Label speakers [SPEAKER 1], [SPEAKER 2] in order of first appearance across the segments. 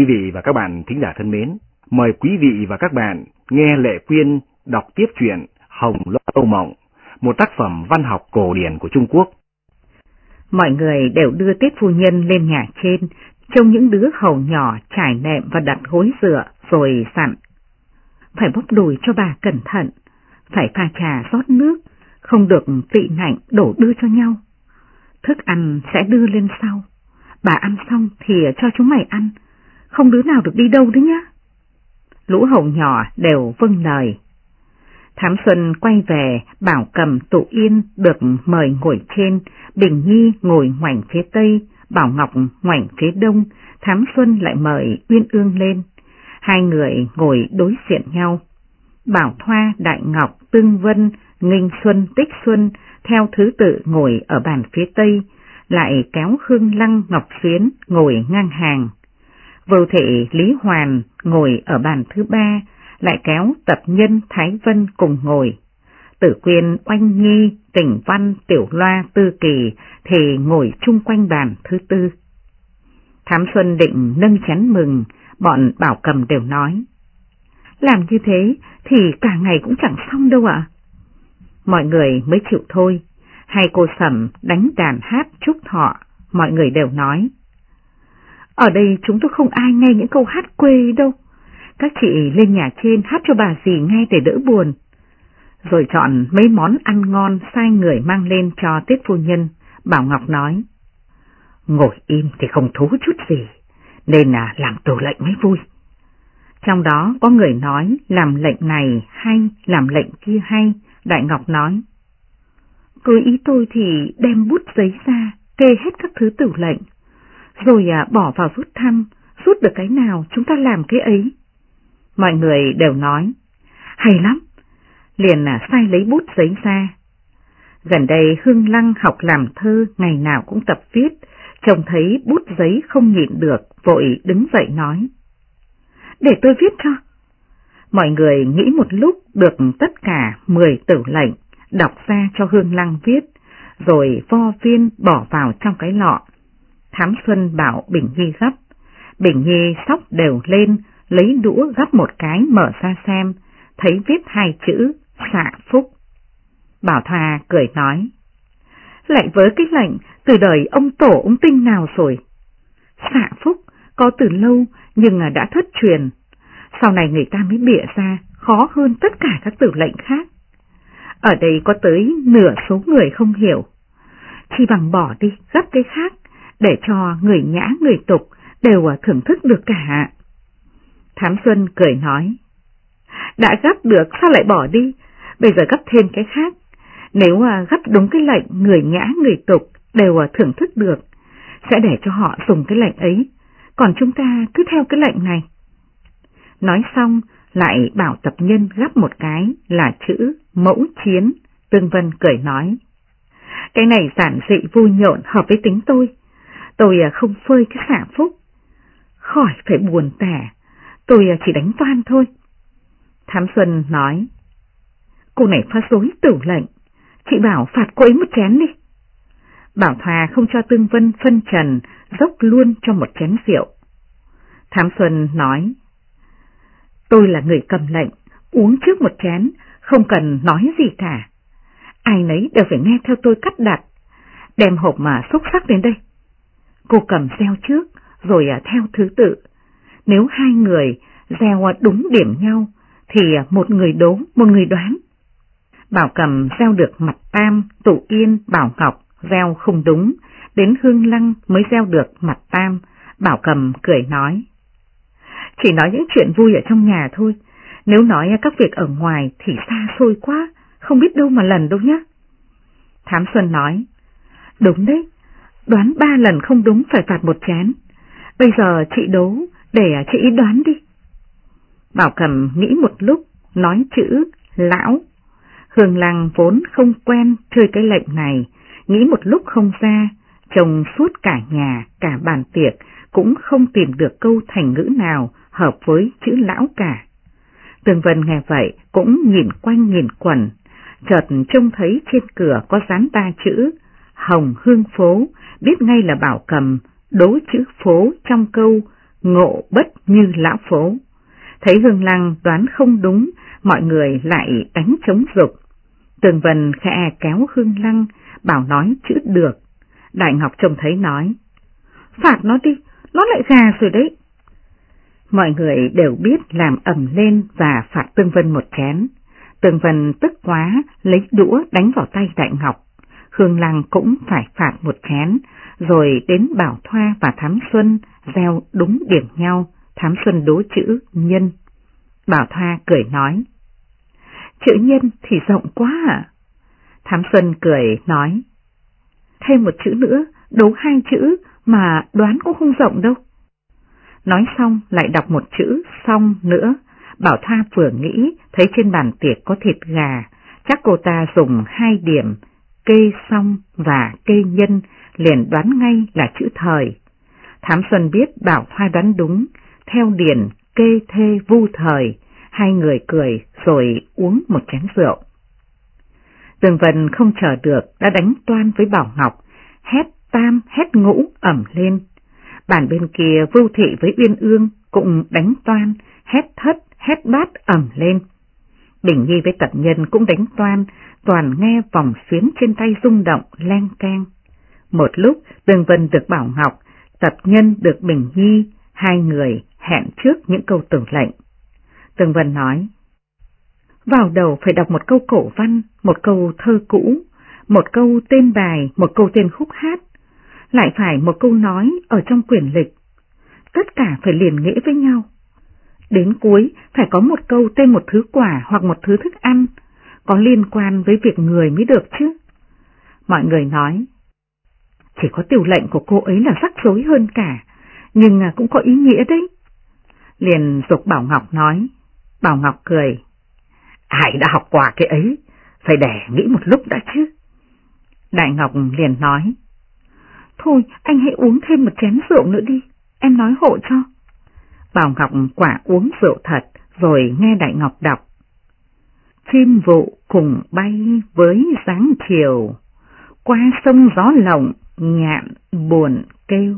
[SPEAKER 1] Quý vị và các bạn thính giả thân mến, mời quý vị và các bạn nghe Lệ Quyên đọc tiếp truyện Hồng Lâu Mộng, một tác phẩm văn học cổ điển của Trung Quốc.
[SPEAKER 2] Mọi người đều đưa Tiết Phu Nhân lên nhà trên, trông những đứa hầu nhỏ trải nệm và đặt gối dựa rồi sẵn. Phải bóc đùi cho bà cẩn thận, phải pha trà rót nước, không được tị nạnh đổ đưa cho nhau. Thức ăn sẽ đưa lên sau, bà ăn xong thì cho chúng mày ăn, không đứa nào được đi đâu đấy nhá. Lũ hầu nhỏ đều vâng lời. Thám Xuân quay về, bảo cầm tụ yên được mời ngồi trên, Bình Nhi ngồi ngoảnh phía tây, Bảo Ngọc ngoảnh phía đông, Thám Xuân lại mời Uyên Ương lên. Hai người ngồi đối diện nhau. Bảo Thoa, Đại Ngọc, Tương Vân, Nghinh Xuân, Tích Xuân theo thứ tự ngồi ở bàn phía tây, lại kéo Hương Lăng Ngọc Xuyến ngồi ngang hàng. Vô thị Lý Hoàn ngồi ở bàn thứ ba, lại kéo tập nhân Thái Vân cùng ngồi. Tử Quyên, Oanh Nhi, Tỉnh Văn, Tiểu Loa, Tư Kỳ thì ngồi chung quanh bàn thứ tư. Thám Xuân định nâng chén mừng, bọn bảo cầm đều nói. Làm như thế thì cả ngày cũng chẳng xong đâu ạ. Mọi người mới chịu thôi, hai cô sẩm đánh đàn hát chúc thọ, mọi người đều nói. Ở đây chúng tôi không ai nghe những câu hát quê đâu. Các chị lên nhà trên hát cho bà dì nghe để đỡ buồn. Rồi chọn mấy món ăn ngon sai người mang lên cho tiết phu nhân, Bảo Ngọc nói. Ngồi im thì không thú chút gì, nên là làm tù lệnh mới vui. Trong đó có người nói làm lệnh này hay, làm lệnh kia hay, Đại Ngọc nói. Cứ ý tôi thì đem bút giấy ra, kê hết các thứ tử lệnh, rồi à, bỏ vào rút thăm, rút được cái nào chúng ta làm cái ấy. Mọi người đều nói, hay lắm, liền à, sai lấy bút giấy ra. Gần đây Hương Lăng học làm thơ ngày nào cũng tập viết, trông thấy bút giấy không nhịn được, vội đứng dậy nói. Để tôi viết cho. Mọi người nghĩ một lúc được tất cả 10 tử lệnh, đọc ra cho Hương Lăng viết, rồi vo viên bỏ vào trong cái lọ. Thám Xuân bảo Bình Nhi gấp. Bình Nhi sóc đều lên, lấy đũa gấp một cái mở ra xem, thấy viết hai chữ xạ phúc. Bảo Thoa cười nói, lại với cái lệnh từ đời ông tổ ông tinh nào rồi. Xạ phúc có từ lâu nhưng đã thất truyền, sau này người ta mới bịa ra khó hơn tất cả các từ lệnh khác. Ở đây có tới nửa số người không hiểu, chỉ bằng bỏ đi gấp cái khác để cho người nhã người tục đều à, thưởng thức được cả. Thám Xuân cười nói, đã gấp được sao lại bỏ đi, bây giờ gấp thêm cái khác. Nếu à, gấp đúng cái lệnh người nhã người tục đều à, thưởng thức được, sẽ để cho họ dùng cái lệnh ấy, còn chúng ta cứ theo cái lệnh này. Nói xong, lại bảo tập nhân gấp một cái là chữ mẫu chiến, Tương Vân cười nói. Cái này giản dị vui nhộn hợp với tính tôi, tôi à, không phơi cái xả phúc. Khỏi phải buồn tẻ, tôi à, chỉ đánh toan thôi. Thám Xuân nói, cô này phá dối tử lệnh, chị bảo phạt cô ấy một chén đi. Bảo Thòa không cho Tương Vân phân trần, dốc luôn cho một chén rượu. Thám Xuân nói, tôi là người cầm lệnh, uống trước một chén, không cần nói gì cả. Ai nấy đều phải nghe theo tôi cắt đặt, đem hộp mà xúc sắc đến đây. Cô cầm gieo trước, rồi à, theo thứ tự. Nếu hai người gieo à, đúng điểm nhau, thì à, một người đố, một người đoán. Bảo cầm gieo được mặt tam, tụ yên, bảo ngọc, gieo không đúng, đến hương lăng mới gieo được mặt tam, bảo cầm cười nói. Chỉ nói những chuyện vui ở trong nhà thôi, nếu nói các việc ở ngoài thì xa xôi quá, không biết đâu mà lần đâu nhá. Thám Xuân nói, đúng đấy, đoán ba lần không đúng phải phạt một chén, bây giờ chị đố để chị đoán đi. Bảo Cầm nghĩ một lúc, nói chữ lão. Hương Lăng vốn không quen chơi cái lệnh này, nghĩ một lúc không ra, chồng suốt cả nhà, cả bàn tiệc cũng không tìm được câu thành ngữ nào hợp với chữ lão cả. Tường Vân nghe vậy cũng nhìn quanh nhìn quẩn, chợt trông thấy trên cửa có dán ba chữ Hồng Hương Phố, biết ngay là bảo cầm, đố chữ phố trong câu ngộ bất như lão phố. Thấy Hương Lăng đoán không đúng, mọi người lại đánh chống dục. Tường Vân khẽ kéo Hương Lăng, bảo nói chữ được. Đại Ngọc trông thấy nói, phạt nó đi, nó lại gà rồi đấy. Mọi người đều biết làm ẩm lên và phạt Tương Vân một chén. tường Vân tức quá, lấy đũa đánh vào tay Đại Ngọc. Hương Lăng cũng phải phạt một chén, rồi đến Bảo Thoa và Thám Xuân gieo đúng điểm nhau, Thám Xuân đố chữ nhân. Bảo Thoa cười nói, chữ nhân thì rộng quá à? Thám Xuân cười nói, thêm một chữ nữa, đố hai chữ mà đoán cũng không rộng đâu. Nói xong lại đọc một chữ xong nữa, Bảo Thoa vừa nghĩ thấy trên bàn tiệc có thịt gà, chắc cô ta dùng hai điểm cây xong và cây nhân liền đoán ngay là chữ thời. Thám Xuân biết Bảo hoa đoán đúng, theo điển kê thê vu thời, hai người cười rồi uống một chén rượu. Tường Vân không chờ được đã đánh toan với Bảo Ngọc, hét tam hét ngũ ẩm lên. Bản bên kia Vưu Thị với Uyên Ương cũng đánh toan, hét thất, hét bát ẩm lên. Bình Nhi với tận nhân cũng đánh toan, toàn nghe vòng xuyến trên tay rung động, len can. Một lúc, Dương Vân được Bảo Ngọc, tập nhân được Bình Nhi, hai người hẹn trước những câu tưởng lệnh. Tường Vân nói, vào đầu phải đọc một câu cổ văn, một câu thơ cũ, một câu tên bài, một câu tên khúc hát, lại phải một câu nói ở trong quyển lịch. Tất cả phải liền nghĩa với nhau. Đến cuối phải có một câu tên một thứ quả hoặc một thứ thức ăn, có liên quan với việc người mới được chứ. Mọi người nói, chỉ có tiểu lệnh của cô ấy là rắc rối hơn cả, nhưng à, cũng có ý nghĩa đấy. Liền dục Bảo Ngọc nói, Bảo Ngọc cười, ai đã học quả cái ấy, phải để nghĩ một lúc đã chứ. Đại Ngọc liền nói, thôi anh hãy uống thêm một chén rượu nữa đi, em nói hộ cho. Bảo Ngọc quả uống rượu thật, rồi nghe Đại Ngọc đọc. Chim vụ cùng bay với dáng chiều, qua sông gió lộng, nhạn buồn kêu.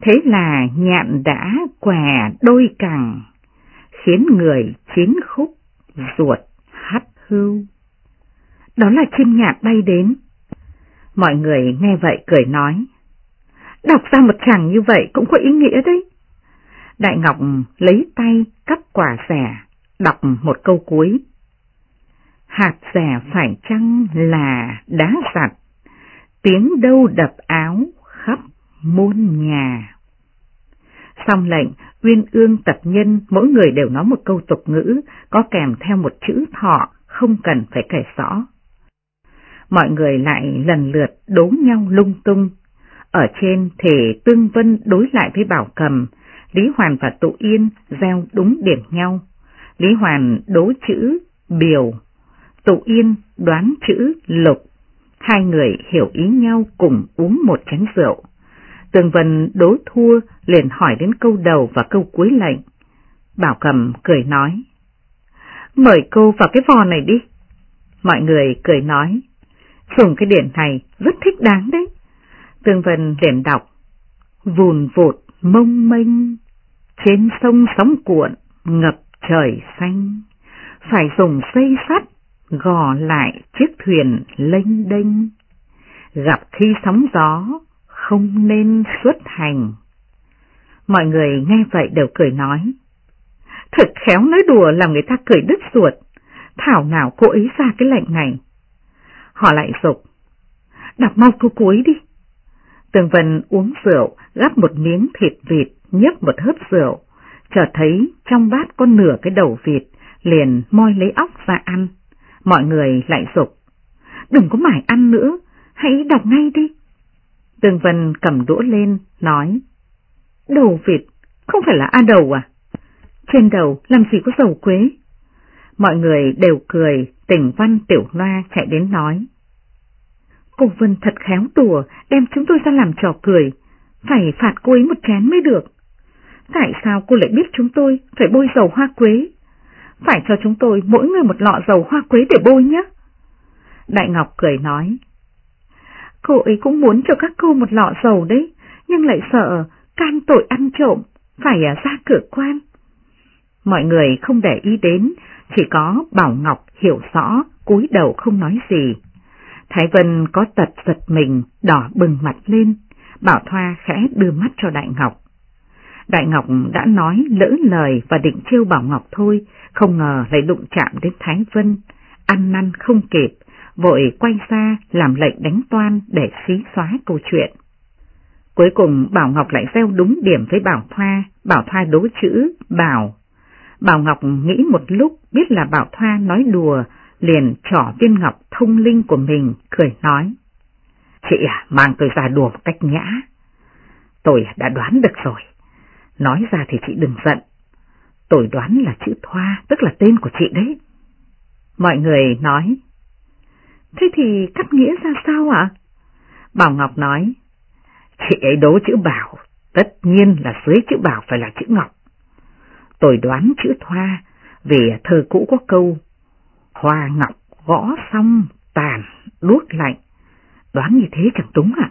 [SPEAKER 2] Thế là nhạn đã què đôi cẳng, khiến người chín khúc, ruột hắt hưu. Đó là chim nhạn bay đến. Mọi người nghe vậy cười nói. Đọc ra một chàng như vậy cũng có ý nghĩa đấy. Đại Ngọc lấy tay cắt quả rẻ, đọc một câu cuối. Hạt rẻ phải chăng là đá giặt, tiếng đâu đập áo khắp muôn nhà. Xong lệnh, Uyên Ương tập nhân mỗi người đều nói một câu tục ngữ, có kèm theo một chữ thọ, không cần phải kể rõ. Mọi người lại lần lượt đố nhau lung tung. Ở trên thể Tương Vân đối lại với Bảo Cầm, Lý Hoàn và Tụ Yên gieo đúng điểm nhau. Lý Hoàn đố chữ biểu, Tụ Yên đoán chữ lục. Hai người hiểu ý nhau cùng uống một chén rượu. Tường Vân đố thua liền hỏi đến câu đầu và câu cuối lệnh. Bảo Cầm cười nói. Mời cô vào cái vò này đi. Mọi người cười nói. Dùng cái điển này rất thích đáng đấy. Tường Vân liền đọc. Vùn vụt mông mênh, trên sông sóng cuộn, ngập trời xanh. Phải dùng dây sắt, gò lại chiếc thuyền lênh đênh. Gặp khi sóng gió, không nên xuất hành. Mọi người nghe vậy đều cười nói. Thật khéo nói đùa làm người ta cười đứt ruột, thảo nào cô ấy ra cái lệnh này. Họ lại dục đọc mau câu cuối đi. Tường Vân uống rượu, gắp một miếng thịt vịt, nhấp một hớp rượu, chợt thấy trong bát có nửa cái đầu vịt, liền moi lấy óc ra ăn. Mọi người lại dục đừng có mải ăn nữa, hãy đọc ngay đi. Tường Vân cầm đũa lên, nói, đầu vịt, không phải là A đầu à? Trên đầu làm gì có dầu quế? Mọi người đều cười, tỉnh văn tiểu loa chạy đến nói. Cô Vân thật khéo tùa, đem chúng tôi ra làm trò cười, phải phạt cô ấy một chén mới được. Tại sao cô lại biết chúng tôi phải bôi dầu hoa quế? Phải cho chúng tôi mỗi người một lọ dầu hoa quế để bôi nhé. Đại Ngọc cười nói. Cô ấy cũng muốn cho các cô một lọ dầu đấy, nhưng lại sợ can tội ăn trộm, phải à, ra cửa quan. Mọi người không để ý đến, chỉ có Bảo Ngọc hiểu rõ, cúi đầu không nói gì. Thái Vân có tật giật mình, đỏ bừng mặt lên, Bảo Thoa khẽ đưa mắt cho Đại Ngọc. Đại Ngọc đã nói lỡ lời và định trêu Bảo Ngọc thôi, không ngờ lại đụng chạm đến Thái Vân, ăn năn không kịp, vội quay ra làm lệnh đánh toan để xí xóa câu chuyện. Cuối cùng Bảo Ngọc lại gieo đúng điểm với Bảo Thoa, Bảo Thoa đố chữ Bảo. Bảo Ngọc nghĩ một lúc biết là Bảo Thoa nói đùa, liền trỏ viên ngọc thông linh của mình, cười nói. Chị à, mang tôi ra đùa một cách nhã. Tôi đã đoán được rồi. Nói ra thì chị đừng giận. Tôi đoán là chữ Thoa, tức là tên của chị đấy. Mọi người nói. Thế thì cắt nghĩa ra sao ạ? Bảo Ngọc nói. Chị ấy đố chữ Bảo, tất nhiên là dưới chữ Bảo phải là chữ Ngọc. Tôi đoán chữ Thoa, vì thơ cũ có câu, Hoa Ngọc gõ xong tàn, đuốt lạnh. Đoán như thế chẳng đúng ạ.